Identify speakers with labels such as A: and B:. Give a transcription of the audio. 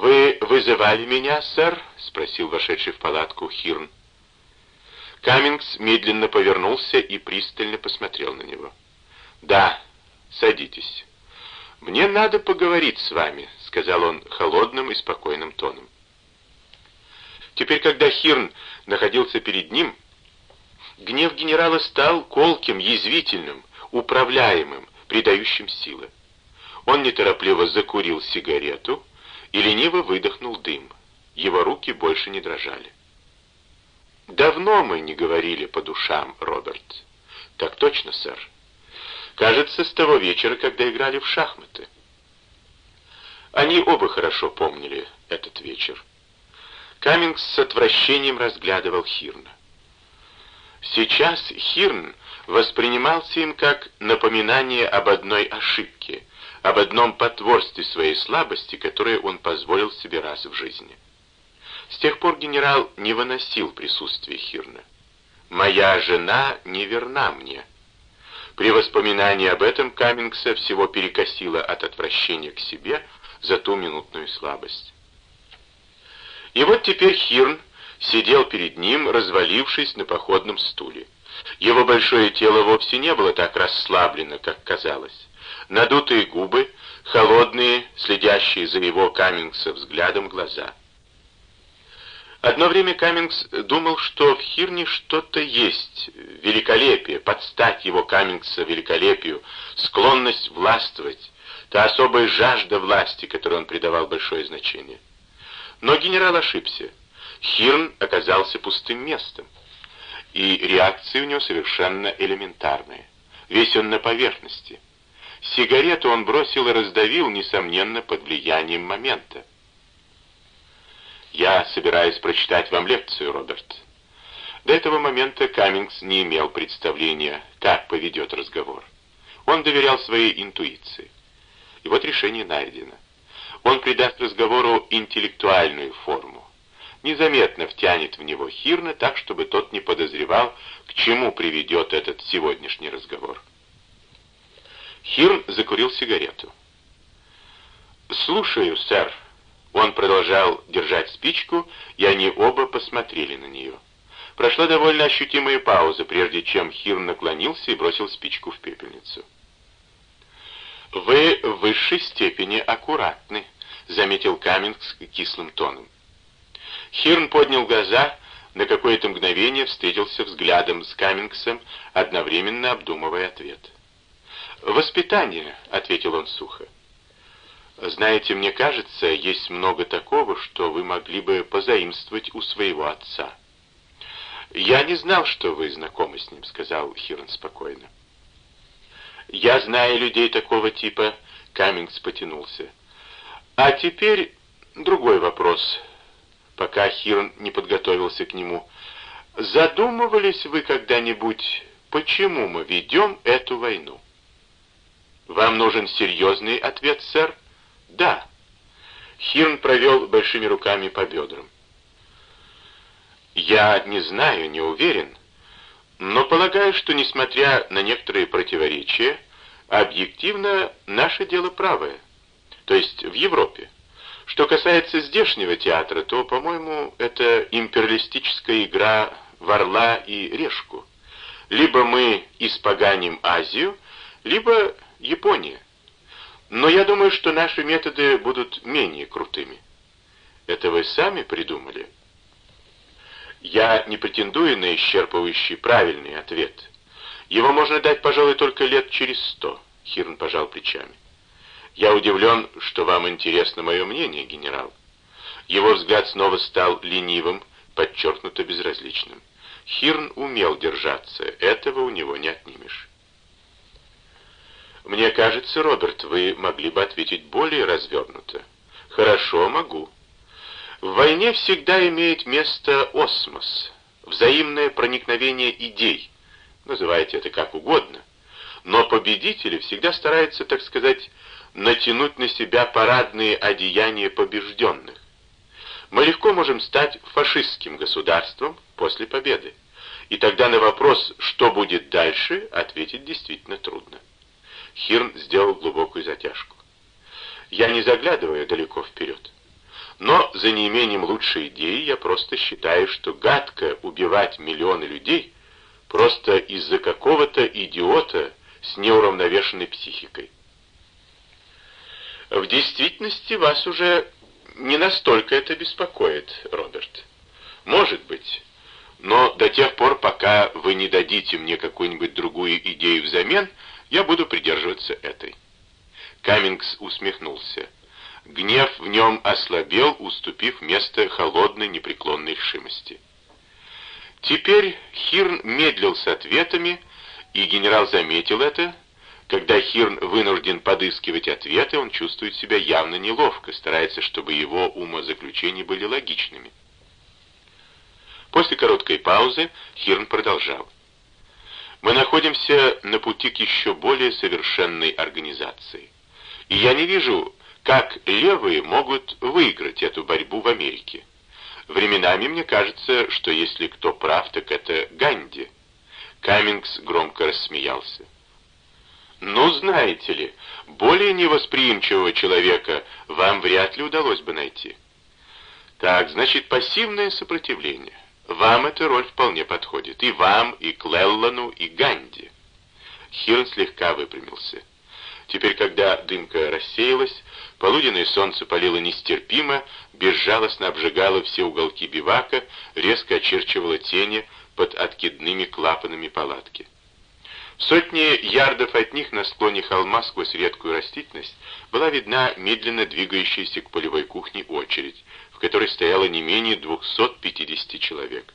A: «Вы вызывали меня, сэр?» — спросил вошедший в палатку Хирн. Каммингс медленно повернулся и пристально посмотрел на него. «Да, садитесь. Мне надо поговорить с вами», — сказал он холодным и спокойным тоном. Теперь, когда Хирн находился перед ним, гнев генерала стал колким, язвительным, управляемым, придающим силы. Он неторопливо закурил сигарету и лениво выдохнул дым. Его руки больше не дрожали. «Давно мы не говорили по душам, Роберт». «Так точно, сэр. Кажется, с того вечера, когда играли в шахматы». Они оба хорошо помнили этот вечер. Каммингс с отвращением разглядывал Хирна. Сейчас Хирн воспринимался им как напоминание об одной ошибке, об одном потворстве своей слабости, которое он позволил себе раз в жизни. С тех пор генерал не выносил присутствия Хирна. «Моя жена не верна мне». При воспоминании об этом Каммингса всего перекосило от отвращения к себе за ту минутную слабость. И вот теперь Хирн сидел перед ним, развалившись на походном стуле. Его большое тело вовсе не было так расслаблено, как казалось. Надутые губы, холодные, следящие за его Каммингса взглядом глаза. Одно время Каммингс думал, что в Хирне что-то есть, великолепие, подстать его Каммингса великолепию, склонность властвовать, та особая жажда власти, которой он придавал большое значение. Но генерал ошибся. Хирн оказался пустым местом. И реакция у него совершенно элементарная. Весь он на поверхности. Сигарету он бросил и раздавил, несомненно, под влиянием момента. «Я собираюсь прочитать вам лекцию, Роберт». До этого момента Каммингс не имел представления, как поведет разговор. Он доверял своей интуиции. И вот решение найдено. Он придаст разговору интеллектуальную форму. Незаметно втянет в него Хирна так, чтобы тот не подозревал, к чему приведет этот сегодняшний разговор. Хирн закурил сигарету. «Слушаю, сэр». Он продолжал держать спичку, и они оба посмотрели на нее. Прошла довольно ощутимая пауза, прежде чем Хирн наклонился и бросил спичку в пепельницу. «Вы в высшей степени аккуратны», — заметил Каммингс кислым тоном. Хирн поднял глаза, на какое-то мгновение встретился взглядом с Каммингсом, одновременно обдумывая ответ. «Воспитание», — ответил он сухо. «Знаете, мне кажется, есть много такого, что вы могли бы позаимствовать у своего отца». «Я не знал, что вы знакомы с ним», — сказал Хирн спокойно. «Я знаю людей такого типа», — Каммингс потянулся. «А теперь другой вопрос, пока Хирн не подготовился к нему. Задумывались вы когда-нибудь, почему мы ведем эту войну?» «Вам нужен серьезный ответ, сэр?» «Да». Хирн провел большими руками по бедрам. «Я не знаю, не уверен, но полагаю, что, несмотря на некоторые противоречия, объективно наше дело правое, то есть в Европе. Что касается здешнего театра, то, по-моему, это империалистическая игра в орла и решку. Либо мы испоганим Азию, либо Япония. Но я думаю, что наши методы будут менее крутыми. Это вы сами придумали? Я не претендую на исчерпывающий правильный ответ. Его можно дать, пожалуй, только лет через сто. Хирн пожал плечами. Я удивлен, что вам интересно мое мнение, генерал. Его взгляд снова стал ленивым, подчеркнуто безразличным. Хирн умел держаться, этого у него не отнимешь. Мне кажется, Роберт, вы могли бы ответить более развернуто. Хорошо, могу. В войне всегда имеет место осмос, взаимное проникновение идей. Называйте это как угодно. Но победители всегда стараются, так сказать, натянуть на себя парадные одеяния побежденных. Мы легко можем стать фашистским государством после победы. И тогда на вопрос, что будет дальше, ответить действительно трудно. Хирн сделал глубокую затяжку. «Я не заглядываю далеко вперед. Но за неимением лучшей идеи я просто считаю, что гадко убивать миллионы людей просто из-за какого-то идиота с неуравновешенной психикой. В действительности вас уже не настолько это беспокоит, Роберт. Может быть, но до тех пор, пока вы не дадите мне какую-нибудь другую идею взамен, я буду придерживаться этой. Каммингс усмехнулся. Гнев в нем ослабел, уступив место холодной непреклонной решимости. Теперь Хирн медлил с ответами, и генерал заметил это. Когда Хирн вынужден подыскивать ответы, он чувствует себя явно неловко, старается, чтобы его умозаключения были логичными. После короткой паузы Хирн продолжал. «Мы находимся на пути к еще более совершенной организации. И я не вижу, как левые могут выиграть эту борьбу в Америке. Временами мне кажется, что если кто прав, так это Ганди». Каммингс громко рассмеялся. «Ну, знаете ли, более невосприимчивого человека вам вряд ли удалось бы найти». «Так, значит, пассивное сопротивление. Вам эта роль вполне подходит. И вам, и Клеллану, и Ганди. Хирн слегка выпрямился. Теперь, когда дымка рассеялась, полуденное солнце палило нестерпимо, безжалостно обжигало все уголки бивака, резко очерчивало тени под откидными клапанами палатки. В сотне ярдов от них на склоне холма сквозь редкую растительность была видна медленно двигающаяся к полевой кухне очередь, в которой стояло не менее 250 человек.